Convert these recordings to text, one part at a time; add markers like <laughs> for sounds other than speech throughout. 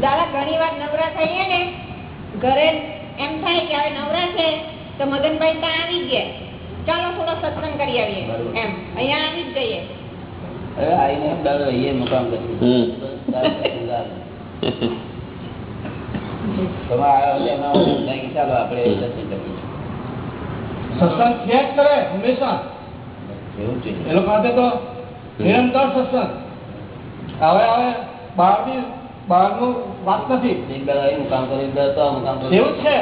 દાદા ઘણી વાર નવરા થઈએ ને ઘરે એમ થાય કે હવે નવરા છે તો મગનભાઈ ત્યાં આવી ગયા. ચાલો થોડો સત્સંગ કરી આવીએ એમ. અહીંયા આવી જ જઈએ. આવીને દાડો રહીએ મુકામ એવું ચાલો આપણે દર્શન કરીએ. સત્સંગ થયા કરે હંમેશા. એવું છે. એ લોકો તો નિરંતર સત્સંગ. હવે હવે બહારની બહારનું વાત નથી. એક દાડો અહીં મુકામ કરી દસ તો મુકામ એવું જ છે.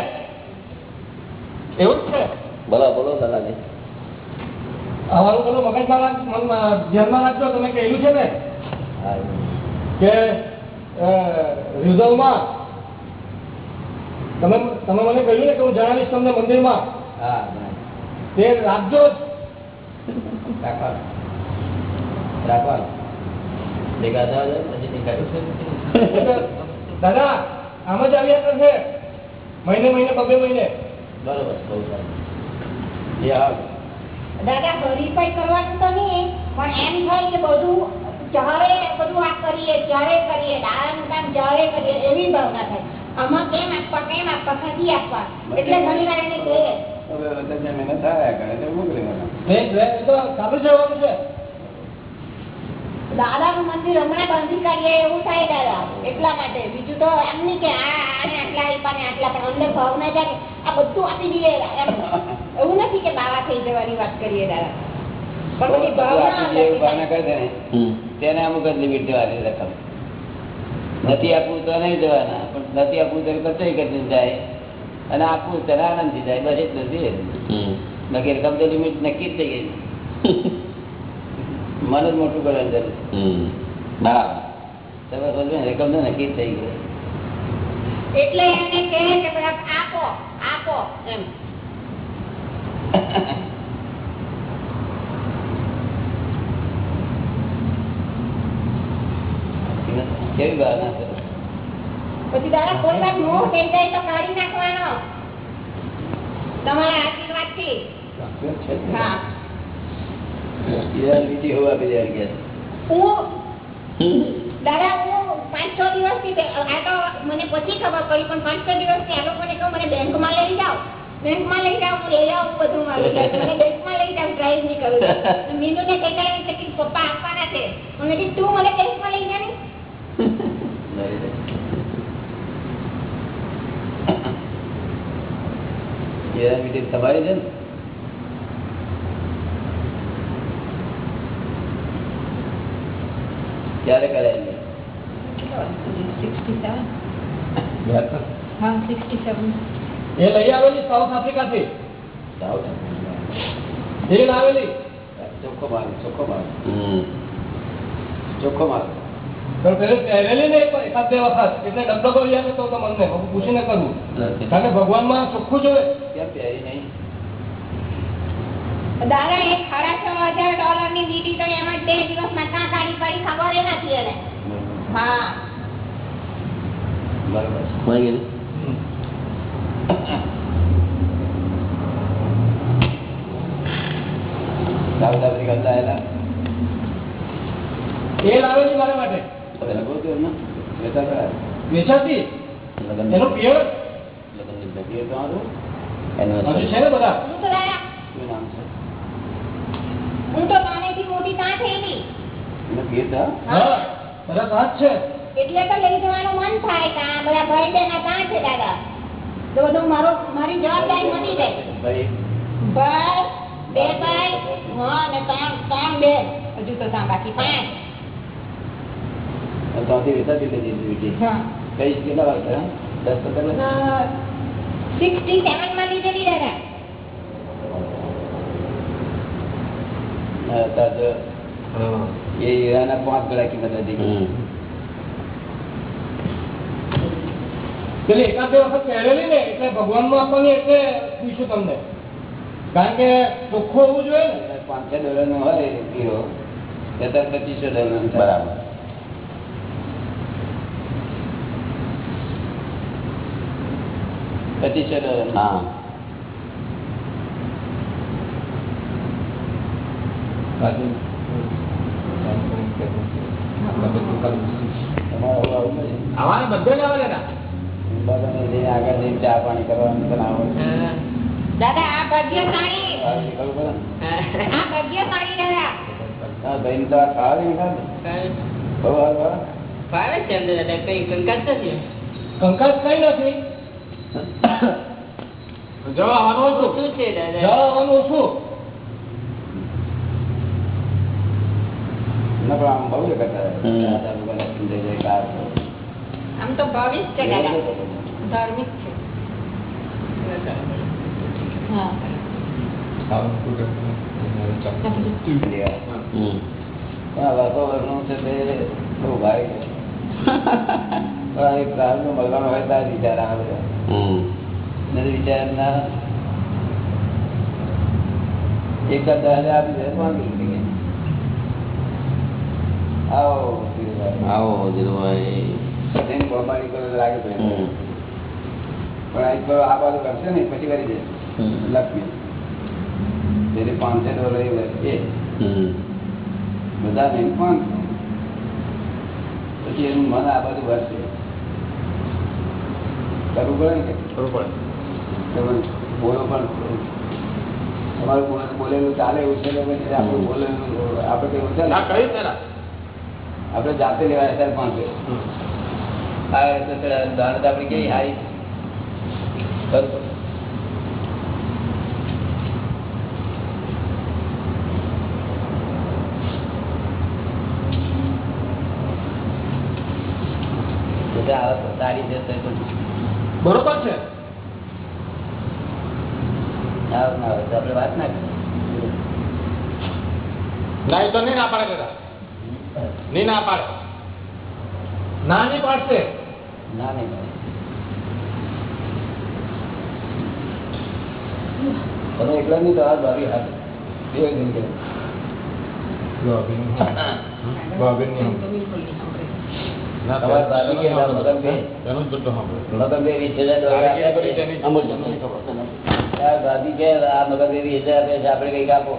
એવું છે. બોલો બોલો દાદાજી અમારું પેલું મગજમાં ધ્યાનમાં રાખજો તમે કહેલું છે ને કે રિઝર્વમાં તમે તમે મને કહ્યું ને કે હું જણાવીશ તમને મંદિરમાં. તે રાખજો દાદા આમ જ આવ્યા કરશે મહિને મહિને બબે મહિને. બરોબર બહુ સારું. દાદા હરીફાઈ કરવાનું તો નહીં પણ એમ થાય કે બધું જ્યારે બધું આ કરીએ ચારે કરીએ દાદાનું કામ જ્યારે કરીએ એવી ભાવના થાય. આમાં કેમ આપવા કેમ આપવા નથી આપવા? એટલે ઘણી વાર એને કહીએ દાદા દાદાનું મંદિર હમણાં બાંધી કાઢીએ એવું થાય દાદા. એટલા માટે. બીજું તો એમ નહીં કે આ આને આટલા આપ્યા ને આટલા પણ ભાવ ભાવના જાય આ બધું આપી દઈએ એમ. એવું નથી કે બાવા થઈ જવાની વાત કરીએ. તેને અમુક જ લિમિટ દેવાની રકમ. નથી આપવું તો નહીં જવાના પણ નથી આપવું તો કચોઈ કરી જાય. અને આપવું ત્યારે આનંદથી જાય બસ એટલું જ બાકી રકમ તો લિમિટ નક્કી જ થઈ ગઈ. <laughs> મન જ મોટું કરવાની જરૂર બરાબર. તમે રકમ તો નક્કી જ થઈ ગઈ. એટલે એને કહે કે આપો આપો એમ. કેવી છે પછી દાદા, કોઈ વાર મોહ થઈ જાય તો કાઢી નાખવાનો. તમારા આશીર્વાદથી છે જ ને. હા પાંચ છ દિવસથી આ તો મને પછી ખબર પડી, પણ પાંચ છ દિવસથી આ લોકોને કહું, મને બેંકમાં લઈ જાઓ. બેંકમાં લઈ જાઓ લઈ આવું બધું મારું બેંકમાં લઈ જાઓ ડ્રાઈવ નહીં કરું. <laughs> મીનુને ગઈકાલે એમ છે કે પપ્પા આપવાના છે? મને કીધું તું મને બેંકમાં લઈ જા ને. લઈ લે. ઈરાન મીટિંગ તમારી છે ને? ક્યારે કરાયેલી હા સિક્સટી સેવન એ લઈ આવેલી સાઉથ આફ્રિકાથી. સાઉથ એ લાવેલી. ચોખ્ખો માલ ચોખ્ખો માલ. ચોખ્ખો માલ. પણ પેલી પહેરેલી ને એકાદ બે વખત. એટલે ડગડગો લઈ આવ્યો તો તો પૂછીને કરવું કારણ કે ભગવાનમાં ચોખ્ખું જોઈએ. કેમ પહેરી નહીં? દાદા એ સાડા છ હજાર ડોલરની વીટી તો એમ જ બે દિવસમાં ક્યાં કાઢી પડી ખબર નથી એને. હા. બરોબર? સાઉથ આફ્રિકા લાયેલા એ લાવેલી મારા માટે. એને બહુ દૂર ના વેચા કરાય વેચાતી? લગન પિયર? લગનની જગ્યાએ તો આવું છે. મોટી એનું એટલે તો લઈ જવાનું મન થાય કે આ બધા ભાઈ બેના કાં છે દાદા. તો બધું મારો મારી જવાબદારી મટી જાય. ભાઈ. બે ભાઈ હા ને ત્રણ ત્રણ બે હજુ તો ત્યાં બાકી પાંચ. પાંચ ગળા કિંમત હા કઈ કેટલા વાગે હા દસ પંદર વર્ષ? સિક્સટી સેવનમાં લીધેલી દાદા હા, અત્યારે તો એ હીરાના પાંચ ગળા કિંમત હતી પેલી એકાદ બે વખત પહેરેલી ને એટલે ભગવાનમાં આપવાની એટલે પૂછ્યું તમને. કારણ કે ચોખ્ખું હોવું જોઈએ ને. પાંચ છ ડોલર નો હોય હીરો અત્યારે પચીસો ડોલર બરાબર. પચીસો ડોલર હા. કાલ આવવાને બધે જ આવે દાદા બધાને આગળ જઈને ચા પાણી કરવાનું તને આવડે દાદા આ ભાગ્યશાળી. આ હા, તો આ ખાવા. ફાવે છે અંદર દાદા કઈ કંકાસ નથી. કંકાસ કઈ નથી. જવા આવવાનું હતું ઓછું છે દાદા. જવા આવવાનું છું. ના, આમ બહુ કરતા જય જયકાર. આમ તો ભાવિક છે દાદા. ધાર્મિક છે. એક આપી દે તો આવો. આવો ધીરુભાઈ. બધાને બહુમાની કરો લાગે પડે. પણ આ એક આ બાજુ કરશે ને પછી કરી દે. લક્ષ્મી. જેને પાંચસો ડોલર એ. એ બધા નહીં પાંચસો પછી એનું મન આ બાજુ વધશે. કરવું પડે ને બોલો પણ. તમારું બોલેલું ચાલે એવું છે આપણું બોલેલું આપણે કેવું છે આપણે જાતે લેવાય ત્યારે પાંચસો એ તો ચડે. દાણત આપણી કેવી હારી? તો સારી છે બરોબર છે. આવે ના આવે તો આપણે વાત ના કરીએ. તો નહીં ના પાડે નહીં ના પાડે. ના નહીં પાડશે. ના નહીં મળે. તમે એકલા નહીં તો આ ભાભી હાથ બે જણ છે. તમારા ભાભી કે ના મગન બે એનું જ બધું સાંભળે મગન બે વીસ હજાર ડોલર આપ્યા છે. અમુક જણને ખબર છે ને. આ ભાભી કે આ મગન બે વીસ હજાર આપે છે આપણે કઈક આપો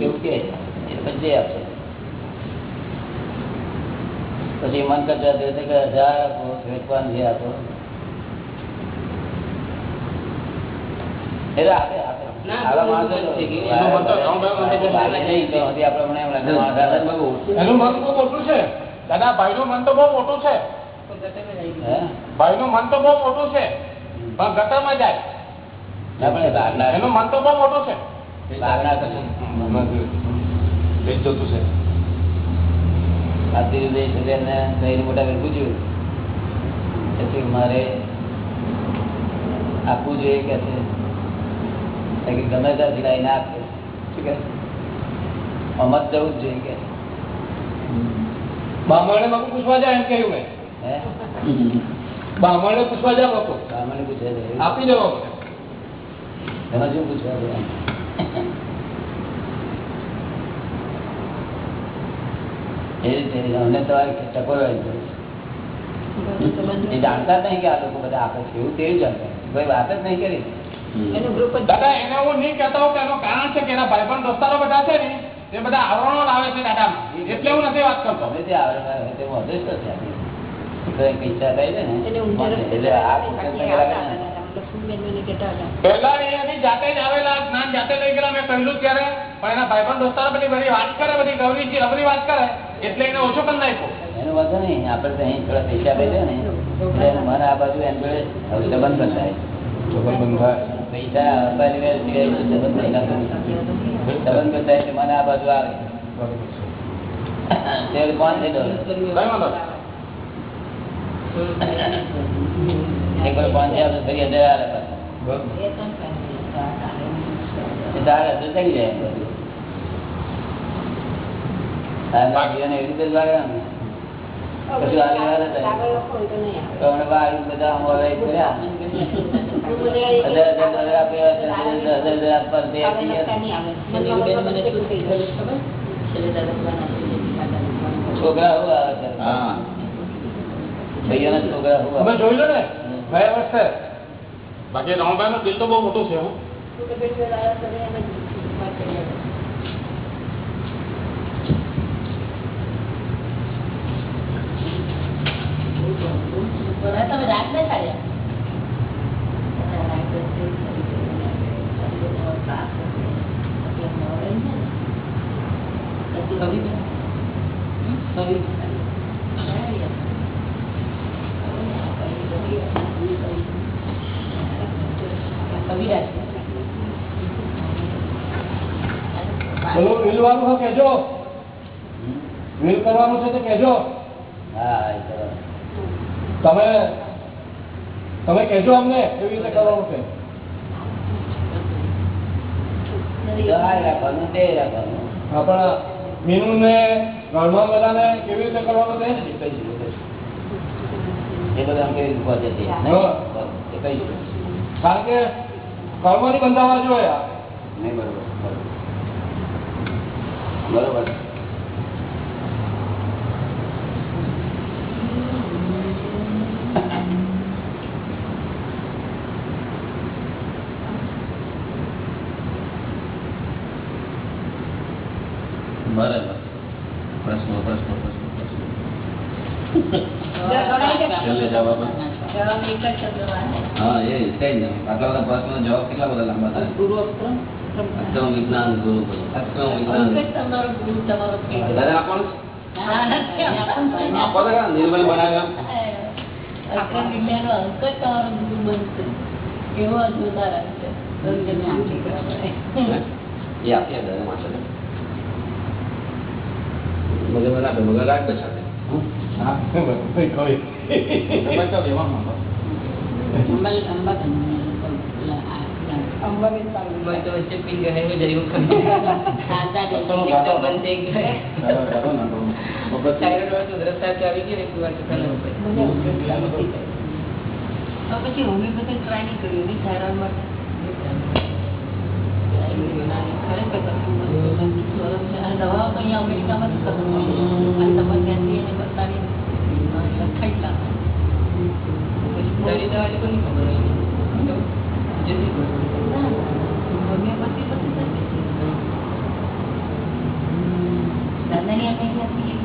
એવું કે એ પછી આપશે પછી મન કરતા તે કે હજાર આપો વેચવાનું એટલે ના, છે તો- ભાઈ હજી આપણે આવે છે. એનું મન બહુ મોટું છે. દાદા ભાઈનું મન તો બહુ મોટું છે. મન તો બહુ મોટું છે. પણ ગટરમાં જાય. ના પણ એ બહારના- એનું મન તો બહુ મોટું છે. મોટા પૂછ્યું? કે છે કે મારે આપવું જોઈએ કે છે? કે ગમે ત્યાં સિલાઈ ના આપે. શું કે અમત જવું જ જોઈએ કે બામણે બાપુ પૂછવા જાય એમ કહ્યું મેં. બામણે પૂછવા જાય બાપુ. બામણે પૂછવા જાય આપી દેવા એમાં શું પૂછવા જાય એ રીતે અમને તમારે ટકોરવાની જરૂર છે. એ જાણતા જ નહીં કે આ લોકો બધા આપે છે એવું તેવું જાણતા કોઈ વાત જ નહીં કરી. દાદા એને હું નહીં કહેતો કે એનું કારણ છે કે એના ભાઈબંધ દોસ્તારો બધા છે ને એ બધા આવરણો લાવે છે દાદા એટલે હું નથી વાત કરતો. જે આવરણ આવે તે ઈચ્છા થઈ છે ને? એટલે આ પહેલા એ જાતે જ આવેલા જ્ઞાન જાતે લઈ ગયેલા મેં કહ્યું ત્યારે. પણ એના ભાઈબંધ દોસ્તારો બધી બધી વાત કરે બધી ગૌરીજી અવરી વાત કરે એટલે એને ઓછો પણ નાખ્યો. એનો વાંધો નહીં આપણે તો અહીં થોડા પૈસા આપી દે ને એટલે એનું મન આ બાજુ એમ જોડે હવે સંબંધ બંધાય પૈસા અપાય લેવા સિવાય એનો સંબંધ બંધાતો નથી. સંબંધ બંધાય એટલે મન આ બાજુ આવે તે કોણ છે ડોલર? કઈ વાંધો નહીં. એક વાર પાંચ હજાર તો ફરી હજાર આવે પાછા. એ તો એ ચાર હજાર ચડી જાય એમ બધું. આ બાકીઓને એવી રીતે જ લાગે ને. કશું આગળ બધા? છોકરા હું આવે છે. હા ભાઈઓના છોકરા હું જોઈ લો ને. ગયા વર્ષે. બાકી રામભાઈ નું દિલ તો બહુ મોટું છે હો. તમે રાત ને ચાલ્યા પેલું વિલ વાળું વિલ કરવાનું છે તો કેજો હા તમે તમે કેજો અમને કેવી રીતે કરવાનું છે. આપણા મીનુ ને ગણમાં બધાને કેવી રીતે કરવાનું છે? એ બધા કેવી રીતે છે. કારણ કે કર્મની બંધાવા જોઈએ. નહીં બરોબર. બરોબર. બરોબર. પ્રશ્નો પ્રશ્નો પ્રશ્નો પ્રશ્નો. જવાબ હા એ થઈ આટલા બધા પ્રશ્નો જવાબ કેટલા બધા લાંબા થાય? ગુરુ અક્રમ વિજ્ઞાન ગુરુ અક્રમ વિજ્ઞાન. દાદા આપણ આપો દાદા નિર્મલ બનાવ્યા. પછી હોમિયોપેથી ટ્રાય નહીં કર્યું નહીં માટે ખરેખર દવાઓ તો અહીંયા અમેરિકામાં જ કરવું અને ત્યાંથી એને બતાવી લખાયેલા તારી દવા લોકો નહીં ખબર હોય તો જતી પડે હોમિયોપેથી બધી થતી છે. દાદાની આપણે ત્યાંથી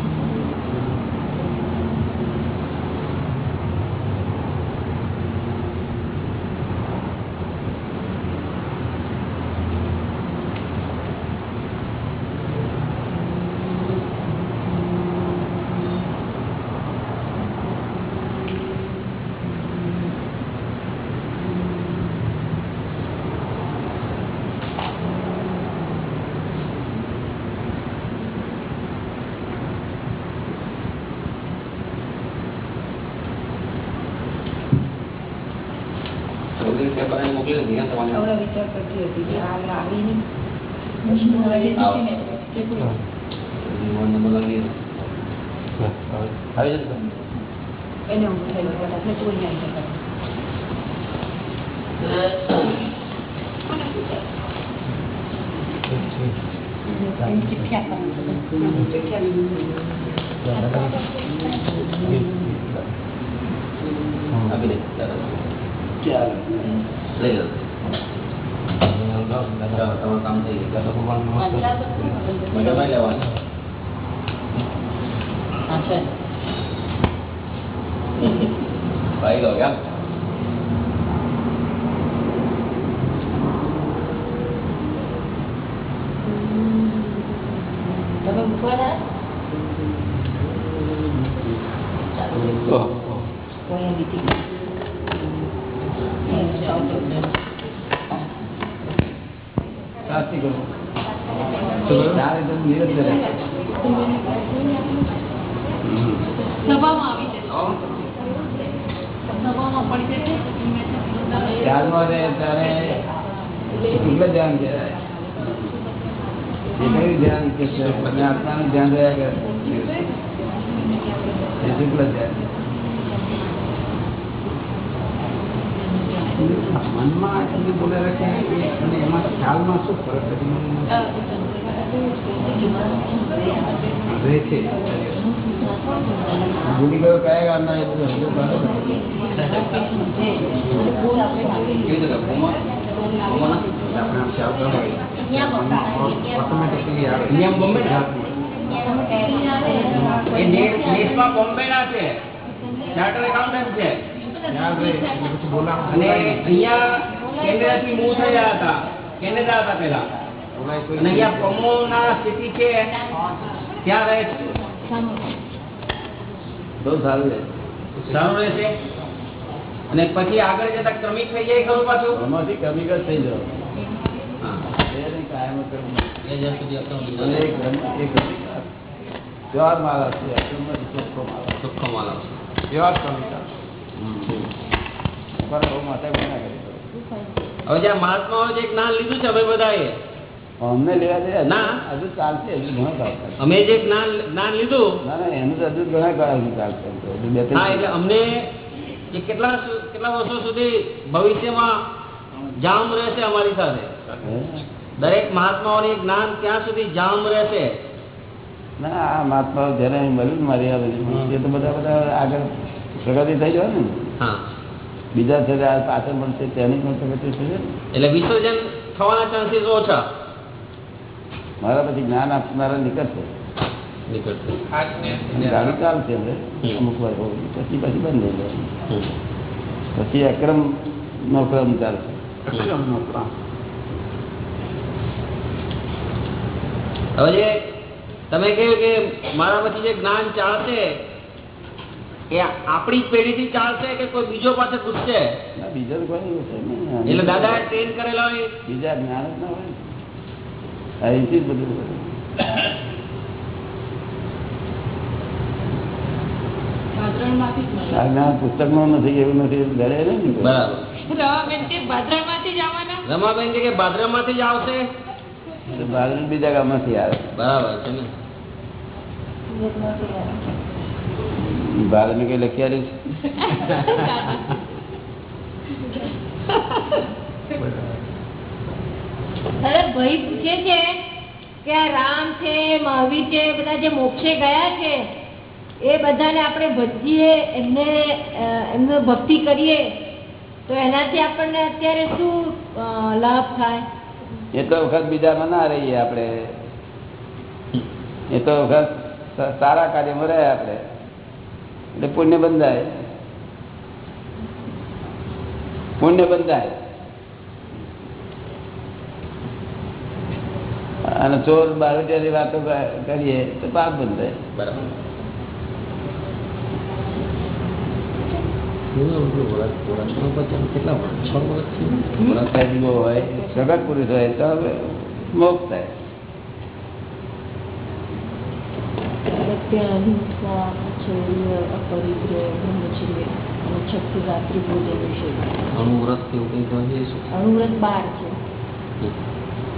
છોકરી પેપર અહીં મોકલી દીધી હે તમારે હવે વિચાર કરતી હતી કે આ લાવી નહીં પછી મારે આવો. ને કેટલું મોહન નંબર લખી દીધો. આવી જશે એને હું થયેલું બધા એટલે તું અહીંયા આવી જતા. ચિઠ્ઠી આપવાનું છે. આપી દે દાદા લઈ લો ચાલો, તમારું કામ થઈ ગયું વાંચા તો ખરું. મગરભાઈ લેવાનું હા, છે. ભાઈ લો કેમ તમે મૂકવાના? ચાલો. કોઈ બીજી. શાસ્ત્રી કરો. ચાર એકદમ નિરંતર રહે. સભામાં આવી જશે સભામાં પડી જશે ધ્યાનમાં રહે ત્યારે શુક્લ ધ્યાન કહેવાય. એ કયું ધ્યાન કે આત્માનું ધ્યાન રહ્યા કરે. શુક્લ ધ્યાન. મનમાં તમે બોલે રાખે અને એમાં ખ્યાલમાં શું ફરક રહે છે. ભૂલી ગયો કયા ગામના ઓટોમેટિકલી આવે. બોમ્બે ના? છે. ચાર્ટર એકાઉન્ટન્ટ છે. અને. અહીંયા કેનેડાથી મૂવ થયા હતા. કેનેડા હતા પેલા અને અહીંયા પમોના સ્થિતિ છે. ત્યાં રહે છે. બહુ સારું છે. સારું રહેશે અને પછી આગળ જતા ક્રમિક થઈ જાય ખરું પાછું? આમાંથી કમી જ થઈ જાવ હા. એ છે ચોખ્ખો હશે. ચોખ્ખો માલ કવિતા પણ બહુ માથા ના કરી હવે જ્યાં મહાત્માઓ જે જ્ઞાન લીધું છે અમે બધાએ? અમને લેવા દે. ના. હજુ ચાલશે હજુ ઘણો ચાલશે અમે જે જ્ઞાન જ્ઞાન લીધું? ના ના એનું તો હજુ ઘણા કાળ હજુ ચાલશે. હજુ બે ત્રણ હા એટલે અમને એ કેટલા કેટલા વર્ષો સુધી ભવિષ્યમાં જામ રહેશે અમારી સાથે? દરેક મહાત્માઓની જ્ઞાન ક્યાં સુધી જામ રહેશે? ના આ મહાત્મા જયારે મળ્યું મારી આ બધી તો બધા બધા આગળ પ્રગતિ થઈ જાય ને. હા. બીજા છે પાછળ મળશે તેની પણ પ્રગતિ છે. એટલે વિસર્જન થવાના ચાન્સીસ ઓછા. મારા પછી જ્ઞાન આપનારા નીકળશે નીકળશે ગાડી ચાલશે અમુક વાર પછી પછી બંધ થઈ જાય. પછી અક્રમ નો ક્રમ ચાલશે અક્રમ નો ક્રમ. હવે તમે કહ્યું કે મારા પછી જે જ્ઞાન ચાલશે એ આપણી જ પેઢીથી ચાલશે કે કોઈ બીજો પાસે પૂછશે? ના, કોઈ એટલે દાદા ટ્રેન કરેલા હોય. બીજા જ્ઞાન જ ના હોય. અહીંથી જ બધું હોય. આ નથી એવું નથી ઘરે ને. બરાબર. રમાબેન કે ભાદરા માંથી જ આવશે? તો બીજા ગામમાંથી આવે. બરાબર છે ને. ભારત કઈ લખી આવ્યું? ભાઈ પૂછે છે કે રામ છે મહાવીર છે બધા જે મોક્ષે ગયા છે એ બધાને આપણે ભજીએ એમને એમને ભક્તિ કરીએ તો એનાથી આપણને અત્યારે શું લાભ થાય? એટલો વખત બીજામાં ના રહીએ આપણે. એ તો વખત સારા કાર્યમાં રહ્યા આપણે. એટલે પુણ્ય બંધાય. પુણ્ય બંધાય. અને ચોર બારોટિયાની વાતો કરીએ તો પાપ બંધાય. બરાબર. કેટલા વર્ષ? છ વર્ષ સજ્જો હોય. સગત પુરુષ હોય તો હવે મોક્ષ થાય. સત્ય અપરિગ્રહ બ્રહ્મચર્ય અને છઠ્ઠું રાત્રિ ભોજન વિશે અણુવ્રત કે એવું કંઈ તો છે અણુવ્રત બાર છે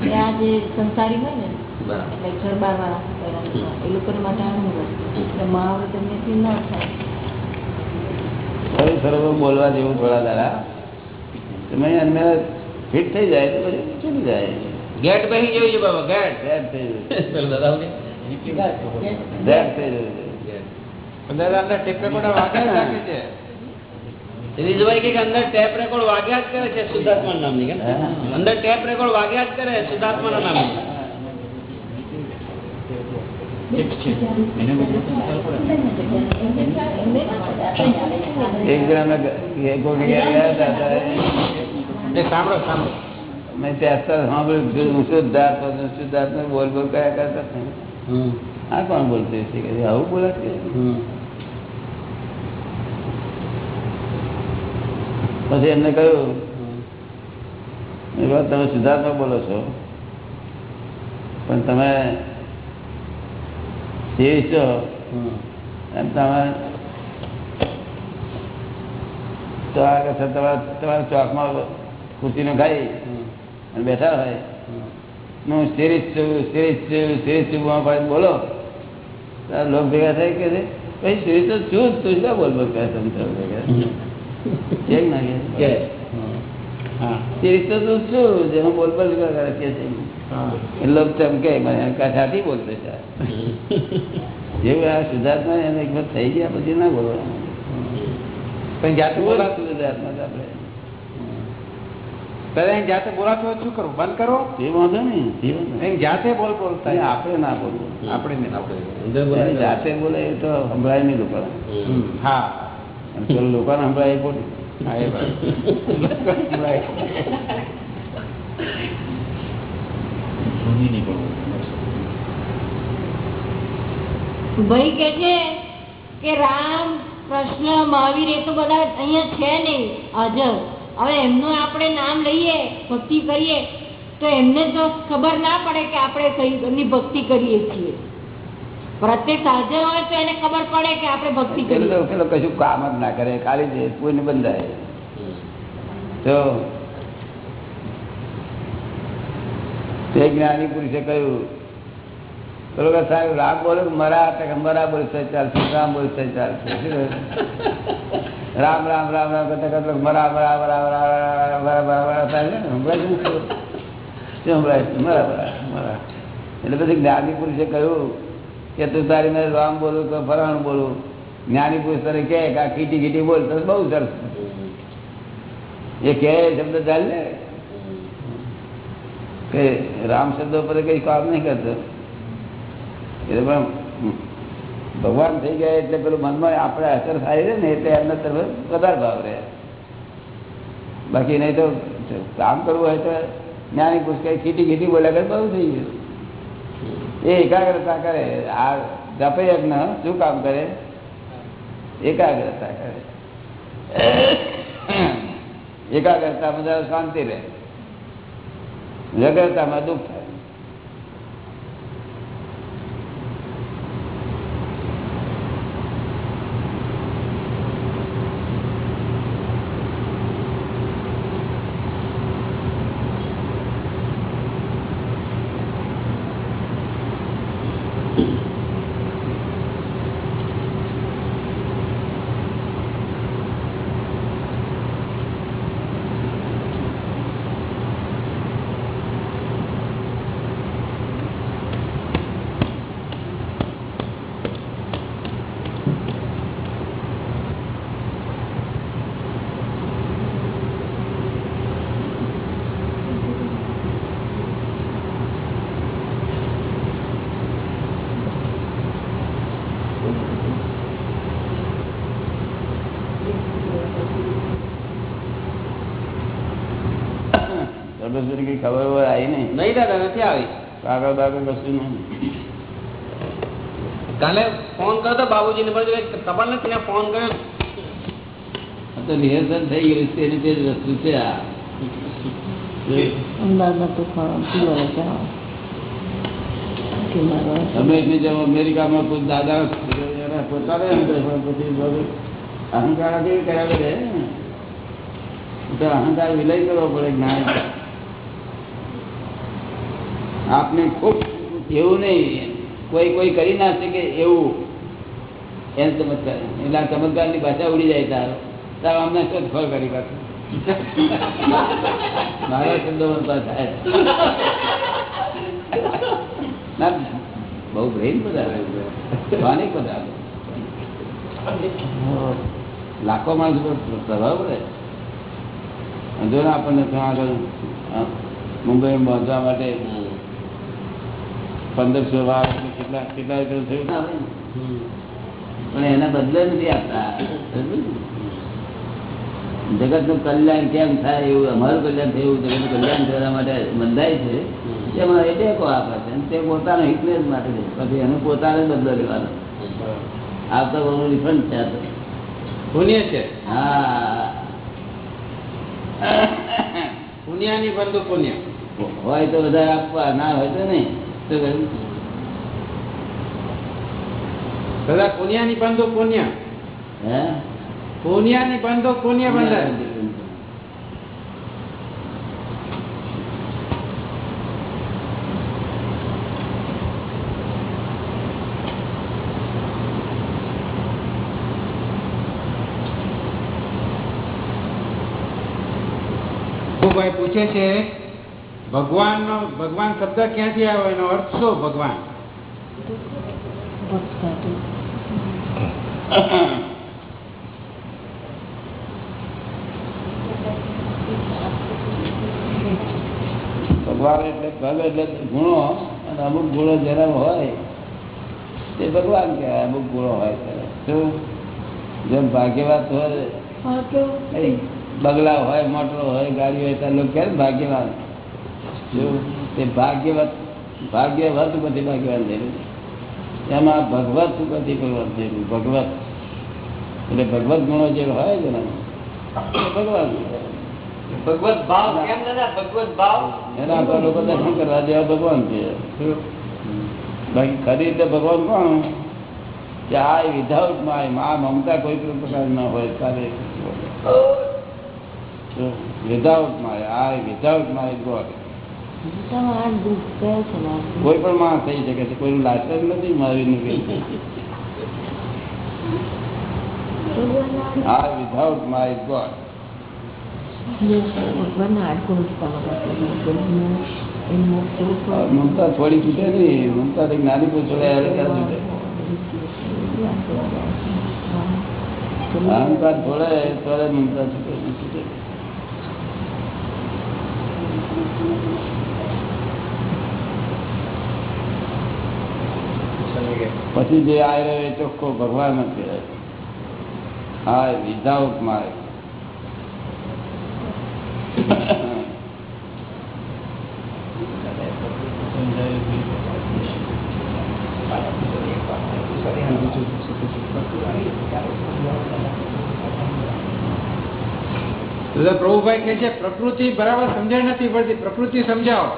એ આ જે સંસારી હોય ને એટલે ઘર વાળા એ લોકોને માટે અણુવ્રત એટલે મહાવ્રત એમનેથી ના થાય હવે બોલવા જેવું થોડા દાડા તમે એમને ફિટ થઈ જાય તો પછી ચડી જાય? ગેટ બેસી જવું છે બાબા ગેટ ગેટ થઈ જાય પેલું દાદા બોલે. Dead થઈ જાય દિનેશભાઈ કે અંદર ટેપ રેકોર્ડ વાગ્યા જ કરે છે શુદ્ધાત્મા નામની અંદર ટેપ રેકોર્ડ વાગ્યા જ કરે શુદ્ધાત્મા નામની. એક જણ અમે ગ- એક વખત ગયા ગયા હતા ત્યારે સાંભળો સાંભળો. મેં ત્યાં સાંભળ્યું હું બોલ બોલ કયા કરતા આ કોણ બોલતું છે? કે આવું બોલે પછી એમને કહ્યું તમે સિદ્ધાર્થમાં બોલો છો, પણ તમે જેવી છો. એમ તમે તો આગળ તમારા તમારા ચોકમાં ખુરશીને ખાઈ અને બેઠા હોય. હું સિરીજ છું સિરીજ છું બોલો. લોક ભેગા થાય કે પછી સિરીજ તો છું તું શું બોલ બોલ કરે તમે ભેગા. જેનો ના બોલાતો શું કરું? બંધ કરો. એ વાંધો નહીં જાતે બોલ બોલતા આપણે ના બોલવું. આપડે જાતે બોલે તો સંભળાય નહીં લોકો હા. અને પેલું સંભળાય એ. ભાઈ કે છે કે રામ કૃષ્ણ મહાવીર એ તો બધા અહીંયા છે નહીં હાજર. હવે એમનું આપણે નામ લઈએ ભક્તિ કરીએ તો એમને તો ખબર ના પડે કે આપણે કઈ એમની ભક્તિ કરીએ છીએ. જ્ઞાની પુરુષે કહ્યું પેલો કે સાહેબ રાગ બોલો મરા મરા બોલશે ચાલશે રામ બોલશે ચાલશે. રામ રામ રામ રામ કરતા કરતા મરા મરા મરા મરા મરા મરા થાય ને? એટલે પછી જ્ઞાની પુરુષે કહ્યું કે તું તારી મેં રામ બોલું તો ફરાણ બોલું. જ્ઞાની પુરુષ તને કે આ ખીટી ખીટી બોલ તો બહુ સરસ એ કહે શબ્દ ચાલ? ને કે રામ શબ્દ પર કઈ કામ નહીં કરતો. એટલે પણ ભગવાન થઈ ગયા એટલે પેલું મનમાં આપણે અસર થાય છે ને એટલે એમના તરફ વધારે ભાવ રહે. બાકી નહીં તો કામ કરવું હોય તો જ્ઞાની કઈ ખીટી ખીટી બોલ્યા કરે બહુ થઈ ગયું. એ એકાગ્રતા કરે. આ જપ યજ્ઞ, શું કામ કરે? એકાગ્રતા કરે. એકાગ્રતામાં જરા શાંતિ રહે. વ્યગ્રતામાં દુઃખ સરબતની કઈ ખબર આવી નહીં નહીં દાદા નથી આવી. કાગળ બાગળ કશું નહીં. કાલે ફોન કર્યો તો બાબુજીને પણ ખબર નથી ને ફોન કર્યો. તો રિહર્સલ થઈ ગયું છે એની તે વસ્તુ છે આ. અમેરિકામાં કોઈ દાદા પોતાને પછી બધું અહંકાર કેવી કર્યા કરે અહંકાર વિલય કરવો પડે જ્ઞાન. આપને ખૂબ એવું નહીં કોઈ કોઈ કરી ના શકે એવું. એમ ચમત્કાર એટલે આ ચમત્કારની ભાષા ઉડી જાય તારો. તારો અમને શોધખોળ કરી પાછું. ના બહુ બ્રેન પાણી બધા લાખો માણસ પર પ્રભાવ જો ને આપણને ત્યાં આગળ અ, મુંબઈ પહોંચવા માટે પંદરસો વાર કેટલા કેટલા રૂપિયા પણ એના બદલે નથી આપતા. જગતનું કલ્યાણ કેમ થાય એવું અમારું કલ્યાણ થાય એવું જગત કલ્યાણ કરવા માટે બંધાય છે. તેમાં એ ટેકો આપે છે તે પોતાના હિતને જ માટે છે. પછી એનું પોતાને બદલો લેવાનો. આવતા બહુ રિફંડ છે તો. પુણ્ય છે? હા. પુણ્યાની બંધુ પુણ્ય. હોય તો વધારે આપવા ના હોય તો નહીં. દાદા પુણ્યા ની બંધો પુણ્ય હે? પુણ્યા ની બંધો. પુણ્ય બંધાય કોઈ પૂછે છે ભગવાન નો ભગવાન શબ્દ ક્યાંથી આવ્યો એનો અર્થ શું ભગવાન? ભગવાન એટલે ભગ એટલે ગુણો અને અમુક ગુણો જેના હોય તે ભગવાન કહેવાય અમુક ગુણો હોય ત્યારે શું? જેમ ભાગ્યવાન હોય બગલા હોય મોટરો હોય ગાડી હોય ત્યારે લોકો ને ભાગ્યવાન? તે ભાગ્યવત ભાગ્યવત બધી ભાગ્યવાન થયેલું એમાં ભગવત બધી ભગવાન થયેલું ભગવત. એટલે ભગવત ગુણો જે હોય છે ને ભગવાન. ભગવત ભાવ કેમ ભગવત ભાવ એના લોકો દર્શન કરવા જેવા ભગવાન છે. બાકી ખરી રીતે ભગવાન કોણ? કે આ વિધાઉટ માય મા મમતા કોઈ પણ પ્રકાર ના હોય તારે વિધાઉટ માય આ વિધાઉટ માય ગોડ કોઈ પણ માણસ થઈ શકે છે કોઈનું લાયસન્સ નથી મારી આ વિધાઉટ માય ગોડ મમતા થોડી છૂટે નહીં મમતા થી નાની છૂટે? અહંકાર છોડે ત્યારે મમતા છૂટે છૂટે. પછી જે આવ્યો એ ચોખ્ખો ભગવાન જ કહેવાય. હા વિધાઉટ માય. પ્રભુભાઈ કે છે, પ્રકૃતિ બરાબર સમજણ નથી પડતી પ્રકૃતિ સમજાવો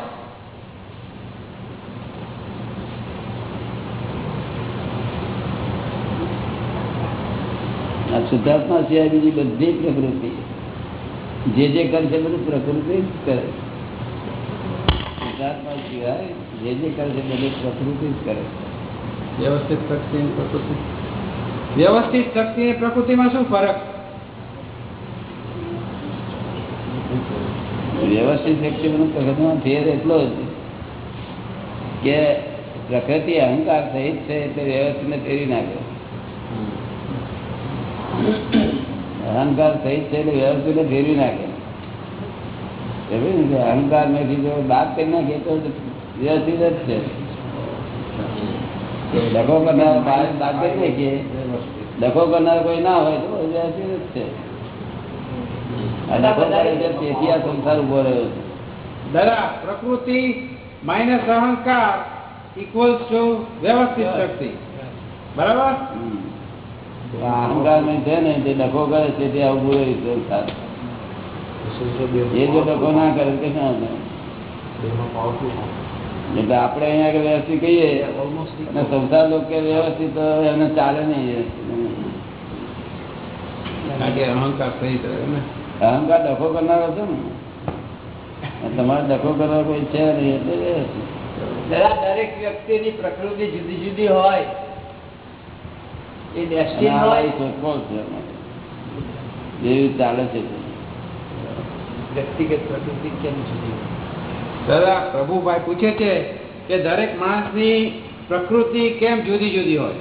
આ શુદ્ધાત્મા સિવાય બીજી બધી પ્રકૃતિ. જે જે કરશે બધું પ્રકૃતિ જ કરે. શુદ્ધાત્મા સિવાય જે જે કરશે બધું પ્રકૃતિ જ કરે. વ્યવસ્થિત શક્તિ પ્રકૃતિ. વ્યવસ્થિત શક્તિ અને પ્રકૃતિમાં શું ફરક? વ્યવસ્થિત વ્યક્તિનો પ્રકૃતિમાં ફેર એટલો જ કે પ્રકૃતિ અહંકાર સહિત છે એટલે વ્યવસ્થિતને ફેરી નાખે. અહંકાર સહિત છે એટલે વ્યવસ્થિત ફેરવી નાખે? અહંકારમાંથી જો બાદ કરી નાખે તો વ્યવસ્થિત જ છે. ડખો કરનાર બાદ કરી નાખીએ ડખો કરનાર કોઈ ના હોય તો વ્યવસ્થિત જ છે. તેથી આ સંસાર ઊભો રહ્યો છે. દાદા પ્રકૃતિ માઇનસ અહંકાર ઇક્વલ્સ ટુ વ્યવસ્થિત શક્તિ. બરાબર? અહંકાર ને છે ને તે ડખો કરે છે તે આવું સંસાર એ જો ડખો ના કરે કે ના એટલે આપણે અહીંયા આગળ વ્યવસ્થિત કહીએ અને સંસાર લોકો વ્યવસ્થિત એને ચાલે નહીં અહંકાર સહિત અહંકાર ડખો કરનારો છે ને. તમારે ડખો કરવા કોઈ છે નહીં એટલે દરેક વ્યક્તિની પ્રકૃતિ જુદી જુદી હોય. એ છે અમારે. જેવી ચાલે છે વ્યક્તિગત પ્રકૃતિ કેમ હોય દાદા પ્રભુભાઈ પૂછે છે કે દરેક માણસની પ્રકૃતિ કેમ જુદી જુદી હોય?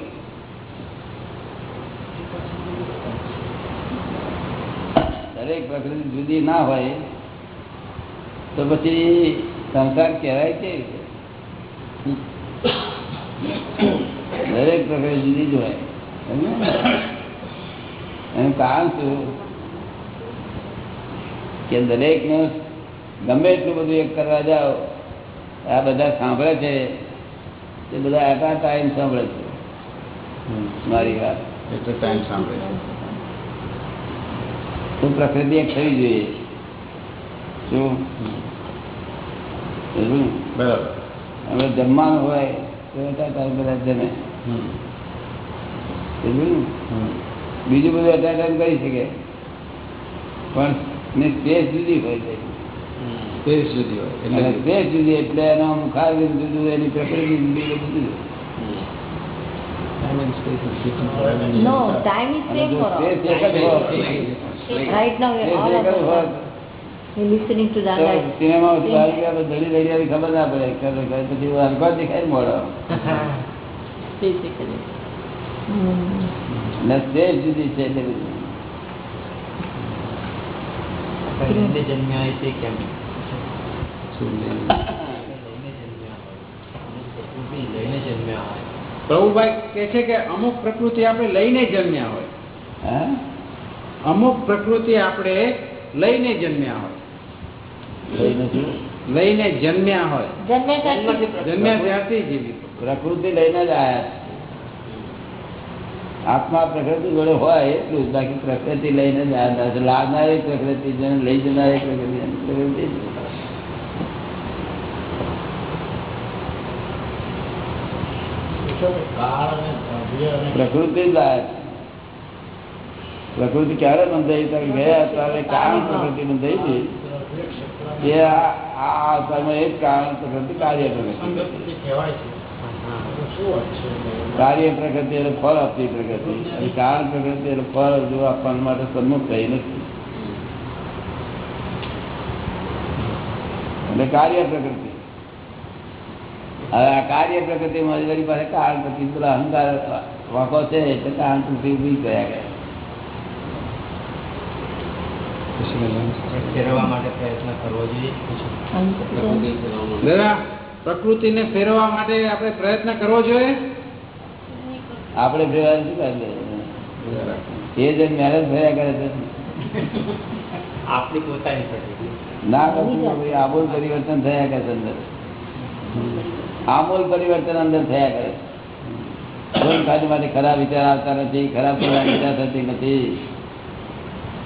દરેક પ્રકૃતિ જુદી ના હોય તો પછી સંસાર કહેવાય કે દરેક પ્રકૃતિ જુદી જ હોય? એનું કારણ શું કે દરેક ગમે એટલું બધું એક કરવા જાઓ આ બધા સાંભળે છે તે બધા આટલા ટાઈમ સાંભળે છે. મારી વાત. એટલે ટાઈમ સાંભળે છે. તો પ્રકૃતિ એક થવી જોઈએ? શું? બરાબર. હવે જમવાનું હોય તો બધા જમે? બીજું બધું એટલા કરી શકે. પણ એની સ્પેસ જુદી હોય છે. સ્પેસ જુદી હોય એટલે સ્પેસ જુદી એટલે એનો મુખાર જુદું એની પ્રકૃતિ જુદી બધું જુદું. No, time is same for all. Right now, we are all રડિયાની ખબર ના પડે. પછી દેખાય મોડો ને જુદી છે બધું. જન્મ્યા કેમ? પ્રભુભાઈ કે છે કે અમુક પ્રકૃતિ આપણે લઈને જન્મ્યા હોય. હા? અમુક પ્રકૃતિ આપણે લઈને જન્મ્યા હોય. લઈને જન્મ્યા હોય. જન્મ્યા ત્યારથી જન્મ્યા ત્યારથી જીવી પ્રકૃતિ લઈને જ આયા આત્મા પ્રકૃતિ જોડે હોય એટલું જ. બાકી પ્રકૃતિ લઈને જ લાવનારી પ્રકૃતિ જેને લઈ જનારી પ્રકૃતિ પ્રકૃતિ પ્રકૃતિ. પ્રકૃતિ ક્યારે બંધાઈ? તમે ગયા ત્યારે કારણ પ્રકૃતિ બંધાઈ હતી એ આ સમય એ જ કારણ પ્રકૃતિ કાર્ય પ્રકૃતિ કહેવાય છે. શું વાત છે? કાર્ય પ્રગતિ એટલે ફળ આપતી પ્રગતિ. અને કારણ પ્રગતિ એટલે ફળ જો આપવા માટે સન્મુખ થઈ નથી. એટલે કાર્ય પ્રકૃતિ હવે આ કાર્ય પ્રકૃતિ મારી પાસે કારણ પ્રતિ પેલા અહંકાર વાંકો છે એટલે કારણ પ્રતિ ઊભી ગયા ગયા ફેરવવા માટે પ્રયત્ન કરવો જોઈએ. પ્રકૃતિ ને દાદા પ્રકૃતિને ફેરવવા માટે આપણે પ્રયત્ન કરવો જોઈએ? આપણે ફેરવા શું કરે? એ જ મેરેજ થયા કરે છે. આપણી પોતાની ના પછી આમૂલ પરિવર્તન થયા કરે છે અંદર. આમૂલ પરિવર્તન અંદર થયા કરે કોઈ માટે ખરાબ વિચાર આવતા નથી ખરાબ કરવાની ઈચ્છા થતી નથી.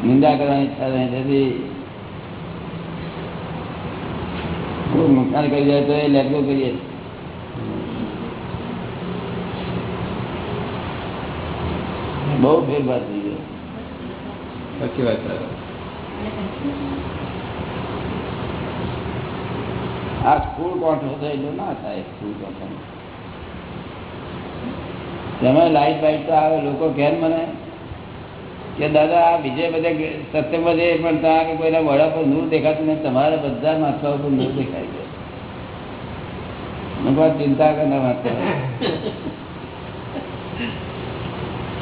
નિંદા કરવાની ઈચ્છા નહીં થતી. નુકસાન કરી જાય તો એ લેગો કરીએ. બહુ ફેરફાર થઈ ગયો. સાચી વાત આ સ્થૂળ કોઠો થયેલો ના થાય સ્થૂળ કોઠો તમે લાઈટ બાઈટ તો આવે લોકો કેમ મને કે દાદા આ બીજે બધે સત્ય બધે પણ ત્યાં કે કોઈના વડા પર નૂર દેખાતું નહીં તમારે બધા માથા ઉપર નૂર દેખાય છે. ચિંતા કરના માથા.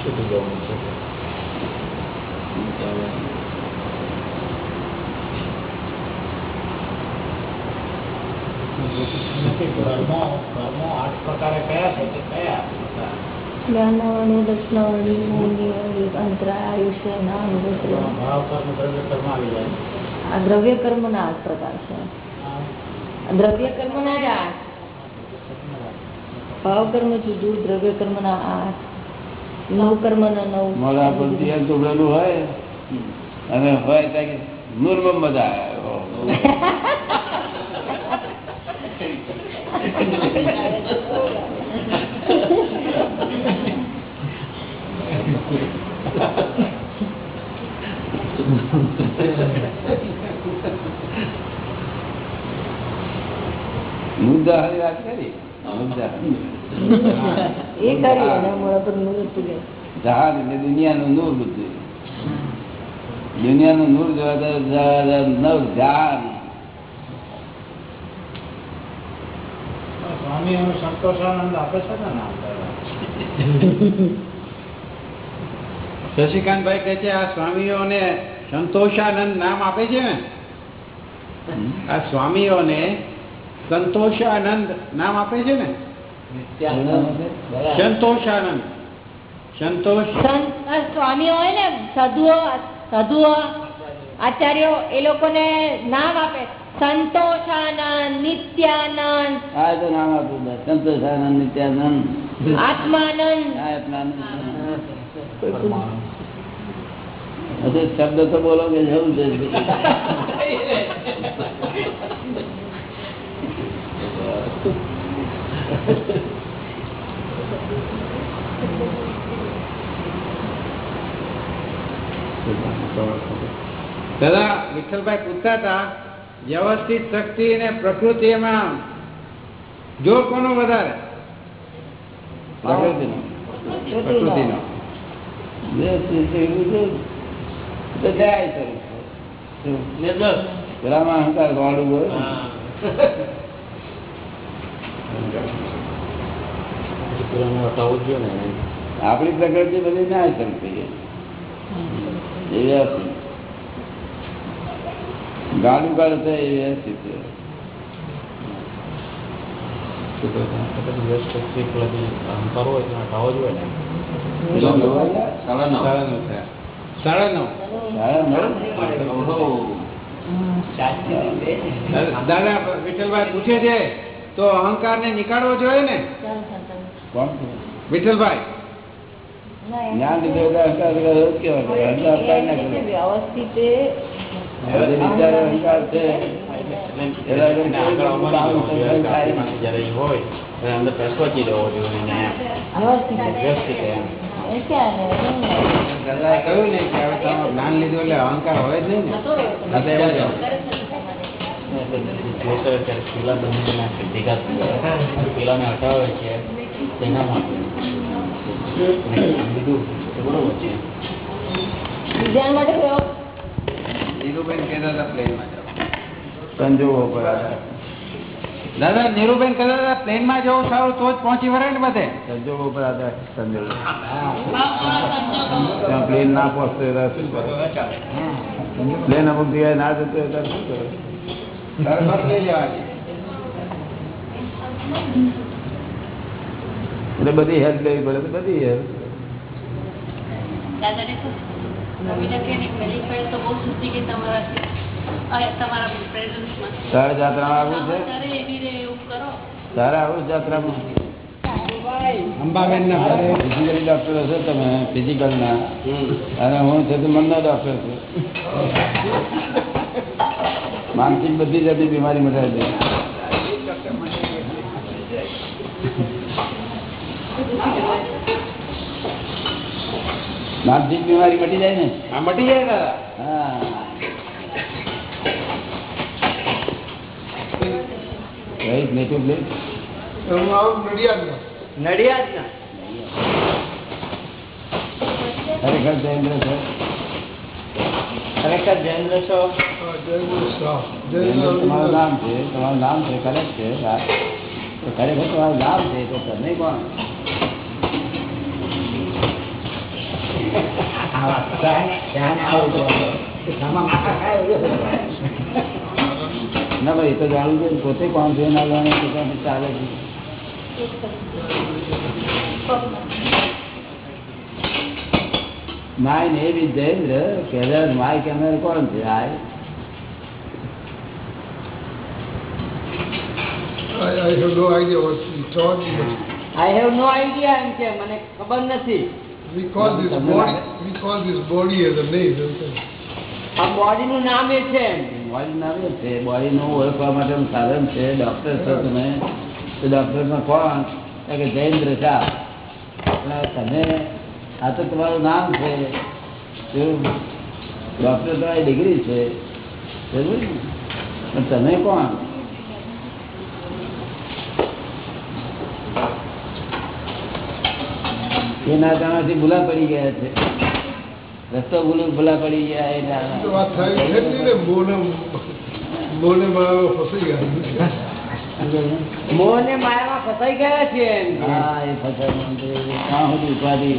છૂટી જવાનું છે? જ્ઞાનવાણી દક્ષિણાવાણી મૂલ્યવાણી અંતરા આયુષ્ય નામ આ દ્રવ્ય કર્મના આઠ પ્રકાર છે. દ્રવ્ય કર્મના જ આઠ. ભાવ કર્મ જુદું દ્રવ્ય કર્મના આઠ. મોડા પર હોય. અને હોય ત્યાં નૂરમાં મજા મુદ્દા હરી વાત કરી? મુદ્દા એ કરી અને મોડા પર નૂર હતું કે જહાજ એટલે દુનિયાનું નૂર બધું. દુનિયાનું નૂર જોવા નવ જહાજ. સ્વામી એનું સંતોષાનંદ આપે છે ને નામ શશિકાંતભાઈ કહે છે આ સ્વામીઓને સંતોષાનંદ નામ આપે છે? ને આ સ્વામીઓને સંતોષાનંદ નામ આપે છે ને? સંતોષ. સ્વામીઓ હોય ને સાધુઓ સાધુઓ આચાર્યો એ લોકોને નામ આપે. સંતોષાનંદ નિત્યાનંદ. આ તો નામ આપ્યું સંતોષાનંદ નિત્યાનંદ. આત્માનંદ. આત્માનંદ. શબ્દ તો બોલો કે જવું છે. <laughs> દાદા વિઠ્ઠલભાઈ પૂછતા હતા વ્યવસ્થિત શક્તિ અને પ્રકૃતિ એમાં જોર કોનો વધારે પ્રકૃતિનો. પ્રકૃતિનો અહંકાર ગોળું હોય. આપણી પ્રકૃતિ બધી ના થઈ ગઈ વ્યવસ્થિત ગાડું કાઢે એ વ્યવસ્થિત છે. સાડા નવ. સાડા નવ. દાદા- દાદા વિઠ્ઠલભાઈ પૂછે છે તો અહંકાર ને નીકાળવો જોઈએ ને? કોણ? વિઠ્ઠલભાઈ. જ્ઞાન લીધે અહંકાર? અહંકાર ના. વ્યવસ્થિત વિચાર અહંકાર છે ને. જ્ઞાન લીધું એટલે અહંકાર હોય જ નહીં ને. પેલા પેલાને હટાવે છે તેના માટે. બરોબર છે બીજા માટે પ્રયોગ નીરુબેન કહેતા હતા પ્લેનમાં સંજોગો દાદા નીરુબેન કહેતા હતા પ્લેનમાં જવું સારું તો જ પહોંચી વળે ને બધે. સંજોગો પર આધાર સંજોગો ત્યાં પ્લેન ના પહોંચતો શું કરે? પ્લેન અમુક જગ્યાએ ના જતો હોય શું કરે? બસ લઈ જવાની એટલે બધી હેલ્પ લેવી પડે તો બધી હેલ્પ દાદાને તો નવીને કે ને પહેલી ફેર તો બહુ સુસ્તી ગઈ તમારાથી અરે, તમારા પ્રેઝન્સમાં તારે જાત્રામાં આવવું છે ત્યારે એવી રે એવું કરો તારે આવું છે જાત્રામાં અંબાબેન ના ઘરે ફિઝિકલી ડોક્ટર હશો તમે ફિઝિકલ ના અને હું છે તો મનનો ડોક્ટર છું માનસિક બધી જાતની બીમારી મટાડી દે માનસિક બીમારી મટી જાય ને? હા મટી જાય દાદા. હા? ખરેખર જયેન્દ્ર છે? જયેન્દ્ર તમારું નામ છે તમારું નામ છે કરેક્ટ છે. તો ખરેખર તમારો લાભ છે, તો તમે કોણ ના ભાઈ તો જાણવું છે પોતે કોણ છે ના જાણે ચાલે છે. માય ને એ બી જયેન્દ્ર કે માય કેમેર કોણ છે? આ I, I have no idea what he taught you. I have no idea એમ કે મને ખબર નથી. We call this body, we call this body as a name, આ બોડી નું નામ એ છે. બોડી નામ એ છે. બોડીનું ઓળખવા માટેનું સાધન છે. ડોક્ટર છો તમે? તો ડોક્ટરમાં કોણ? કે જયેન્દ્ર શાહ. તમે આ તો તમારું નામ છે. ડોક્ટર તમારી ડિગ્રી છે. પણ તમે કોણ? એ ના જાણવાથી ભૂલા પડી ગયા છે. રસ્તો ભૂલો ભૂલા પડી ગયા એ ના- તો વાત થાય છે જ નહીં ને મોને મોને મારો ફસાઈ ગયા મોહ ને માયામાં ફસાઈ ગયા છે. હા. એ ઉપાધિ?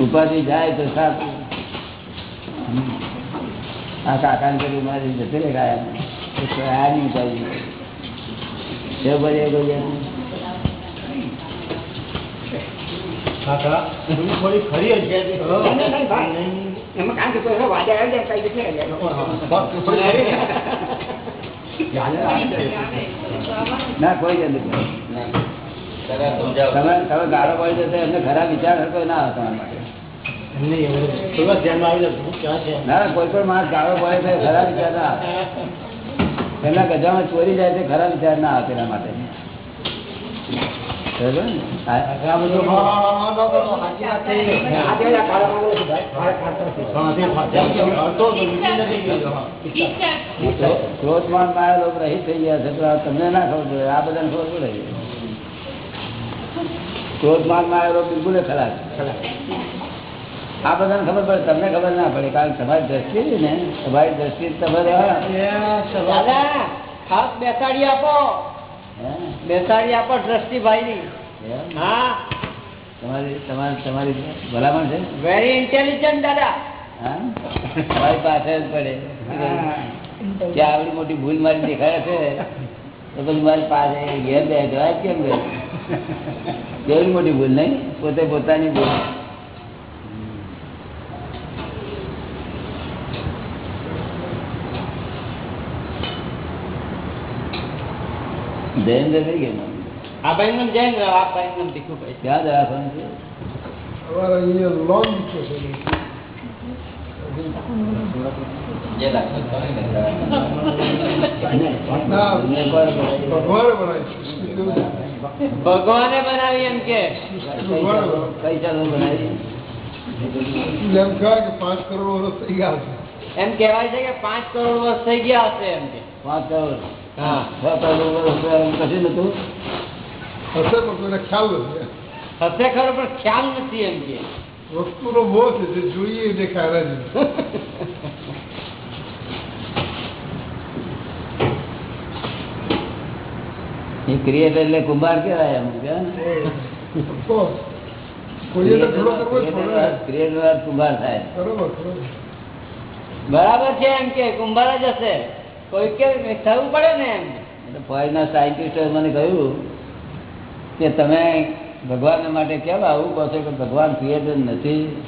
ઉપાધિ જાય તો સાચું આ કાકા કર્યું મારી જતી રે ગાયા આ નહીં ઉપાધિ એમ. થોડી ખરી જ એમાં કારણ કે કોઈ આવી જાય કઈ રીતે ના કોઈ જ તમે તમે ગાળો પડી જશે એમને ખરા વિચાર હતો ના તમારા માટે. છે? ના કોઈ પણ માણસ ગાળો પડે છે વિચાર ના આવે એમના ગજામાં ચોરી જાય છે ખરા વિચાર ના આવે તેના માટે. લોકો માયા લોક રહિત થઈ ગયા છે તો તમને ના ખબર પડે આ બધાને ખબર પડે ક્રોધમાન માયા લોક બિલકુલ ખરાબ આ બધાને ખબર પડે તમને ખબર ના પડે કારણ તમારી દ્રષ્ટિ છે ને તમારી દ્રષ્ટિ દાદા ખાસ બેસાડી આપો બેસાડી આપો દ્રષ્ટિભાઈ ની હા. તમારી તમારી તમારી ભલામણ છે? વેરી ઇન્ટેલિજન્ટ દાદા. મારી પાસે જ પડે. ત્યાં આવડી મોટી ભૂલ મારી દેખાય છે તો પછી મારી પાસે ઘેર બે જવાય કેમ બે મોટી ભૂલ નહીં? પોતે પોતાની ભૂલ. જયેન્દ્ર થઈ ગયો આ ભાઈ નું જૈન રાવ આ ભાઈ નું ભીખુભાઈ ક્યાં દવાખાનું છે અમારા અહીંયા લોન દીધો છે જે દાખલ કરે ને. ના તમને કોણ બોલાય? ભગવાને બનાવી સૃષ્ટિ કેવું છે? ભગવાને બનાવી એમ કે સૃષ્ટિ ભગવાને બનાવી. કઈ ચાલો બનાવી એમ કહેવાય કે પાંચ કરોડ વર્ષ થઈ ગયા છે એમ કહેવાય છે કે પાંચ કરોડ વર્ષ થઈ ગયા હશે એમ કે પાંચ કરોડ હા છ કરોડ વર્ષ કશું નતું હશે પણ ખ્યાલ નથી હશે ખરો પણ ખ્યાલ નથી એમ કે. વસ્તુનો મોહ છે જે જોઈએ એ દેખાય એના એ ક્રિએટર એટલે કુંભાર કેવાય એમ કુંભાર થાય. બરાબર છે એમ કે કુંભાર જ હશે. કોઈ કે થવું પડે ને એમ. ફોરેનના સાયન્ટિસ્ટોએ મને કહ્યું કે તમે ભગવાન માટે કેમ આવું કહો છો કે ભગવાન ક્રિએટર નથી?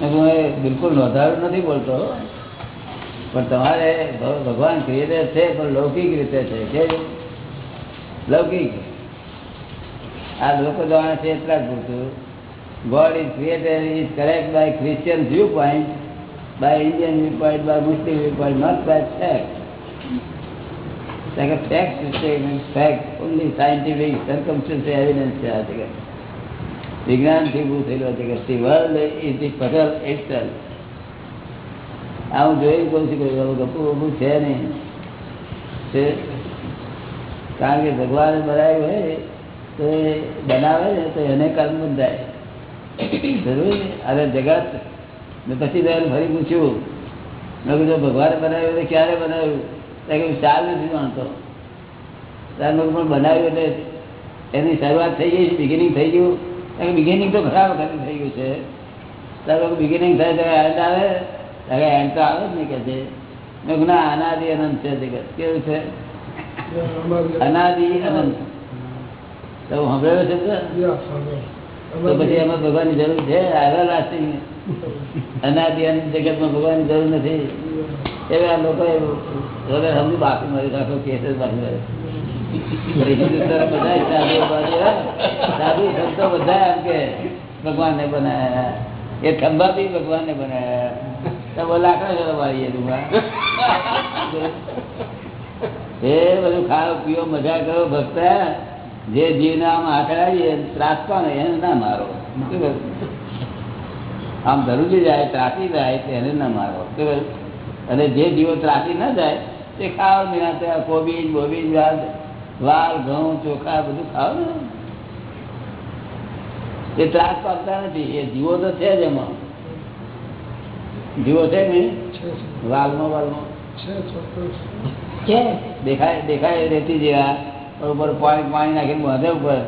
હું એ બિલકુલ નોંધાયું નથી બોલતો. પણ તમારે ભગવાન ક્રિએટર છે, પણ લૌકિક રીતે છે, કે લૌકિક? આ લોકો જવાના છે એટલા જ પૂરતું. God is created is correct by Christian viewpoint by Indian viewpoint by Muslim viewpoint not by fact a fact statement, fact, only scientific circumstantial evidence છે આ જગત વિજ્ઞાનથી ઊભું થયેલું છે કે the world is the puzzle itself આ હું જોઈ કહું છું કે ગપુ ગપુ છે નહીં છે કારણ કે ભગવાન બનાવ્યું હોય તો એ બનાવે ને તો એને કર્મ બંધાય જરૂર અરે જગત મેં પછી ફરી પૂછ્યું મેં કીધું ભગવાને બનાવ્યું તો ક્યારે બનાવ્યું ચાલ નથી માનતો પણ બનાવ્યું એટલે એની શરૂઆત થઈ ગઈ બિગિનિંગ થઈ ગયું. બિગિનિંગ તો ખરાબ વખતે થઈ ગયું છે. ત્યારે બિગિનિંગ થાય ત્યારે એન્ડ આવે. ત્યારે એન્ડ તો આવે જ નહીં કે છે. ના, અનાદિ અનંત છે. કેવું છે? અનાદિ અનંત. તો સાંભળ્યો છે તો? પછી એમાં ભગવાનની જરૂર છે? આવ્યા લાસ્ટિંગ અનાદિ અનંત જગતમાં ભગવાનની જરૂર નથી? એવા લોકો હવે સમજી બાકી મારી રાખો કેસ જ બાકી મારે. બધા સાધુ બાજુ, સાધુ સંતો બધા એમ કે ભગવાનને બનાયા. એ ખંભા બી ભગવાનને બનાયા. તો બોલ લાકડા ચલો મારીએ ટૂંકા એ બધું ખાઓ પીઓ મજા કરો ભક્તા. જે જીવને આમ આકડાવીએ ત્રાસ પામે એને ના મારો. શું કહ્યું? આમ ધરુજી જાય ત્રાસી જાય તો એને ના મારો. શું કહ્યું? અને જે જીવો ત્રાસી ના જાય તે ખાવ નિરાંતે કોબીજ બોબીજ વાલ ઘઉં ચોખા બધું ખાવ ને. એ ત્રાસ પામતા નથી એ જીવો તો છે જ એમાં. જીવો છે ને. વાલમાં વાલમાં છે, દેખાય દેખાય રેતી જેવા પણ ઉપર પાણી પાણી નાખીને બાંધે ઉપર.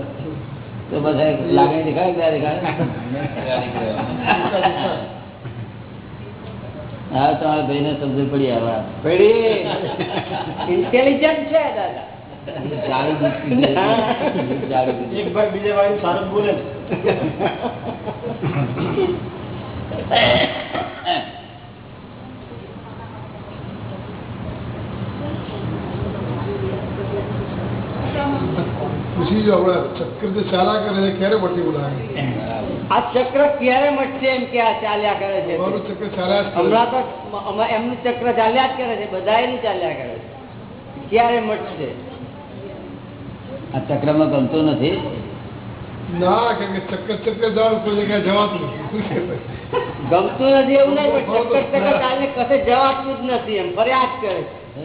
તો બધા લાગણી દેખાય કે દેખાય. હા તમારા ભાઈને સમજ પડી આ વાત ઇન્ટેલિજન્ટ છે દાદા. ભાઈ ભાઈ ને. પૂછી જો હમણાં ચક્કર જે ચાલ્યા કરે છે ક્યારે પડતી બોલાવે આ ચક્ર ક્યારે મટશે એમ કે આ ચાલ્યા કરે છે? હમણાં તો એમનું ચક્ર ચાલ્યા જ કરે છે બધા એનું ચાલ્યા કરે છે. ક્યારે મટશે? આ ચક્રમાં ગમતું નથી? ના કેમ કે ચક્કર ચક્કર જાણ કોઈ જગ્યાએ જવાતું નથી. ગમતું નથી એવું નહીં પણ ચક્કર ચક્કર ચાલે કશે જવાતું જ નથી એમ ફરિયાદ કરે છે. <laughs>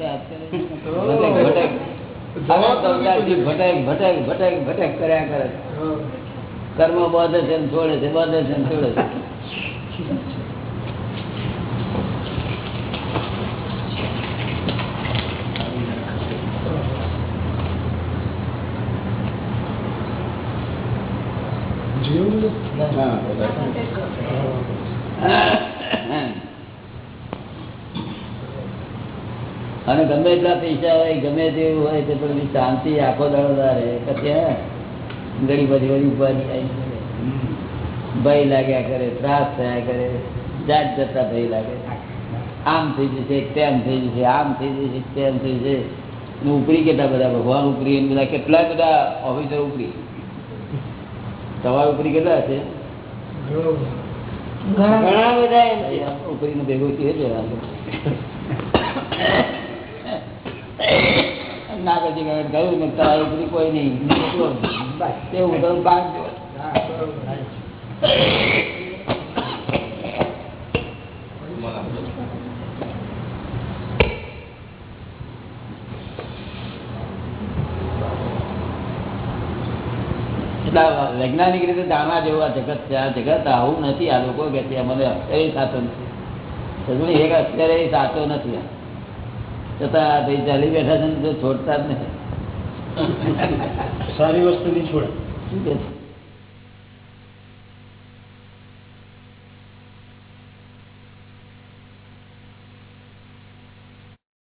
ભટક ભટક. ભટક ભટક ભટક કર્યા કરે હા. કર્મ બધે છે છોડે છે, બધે છે છોડે છે. અને ગમે એટલા પૈસા હોય, ગમે તેવું હોય, તે પણ શાંતિ આખો દળો રહે પછી ઘડી બધી બધી ઉપાધિ આવી ભય લાગ્યા કરે ત્રાસ થયા કરે જાત જતા ભય લાગે. આમ થઈ જશે તેમ થઈ જશે આમ થઈ જશે તેમ થઈ જશે. ને ઉપરી કેટલા બધા? ભગવાન ઉપરી એમ બધા કેટલા બધા ઓફિસર ઉપરી? તમારા ઉપરી કેટલા હશે? ઘણા. બધા એમ. છે. ઉપરી નું ભેગું થયું ના કહ્યું ને કોઈ નહીં એવું વૈજ્ઞાનિક રીતે જાણવા જેવું આ જગત છે જગત આવું નથી આ લોકો કે છે મને અત્યારે સાચો નથી? એક અક્ષરે સાચો નથી. છતાં ભાઈ ચાલી બેઠા છે ને તો છોડતા જ નથી સારી વસ્તુ નહીં છોડે શું કે છે?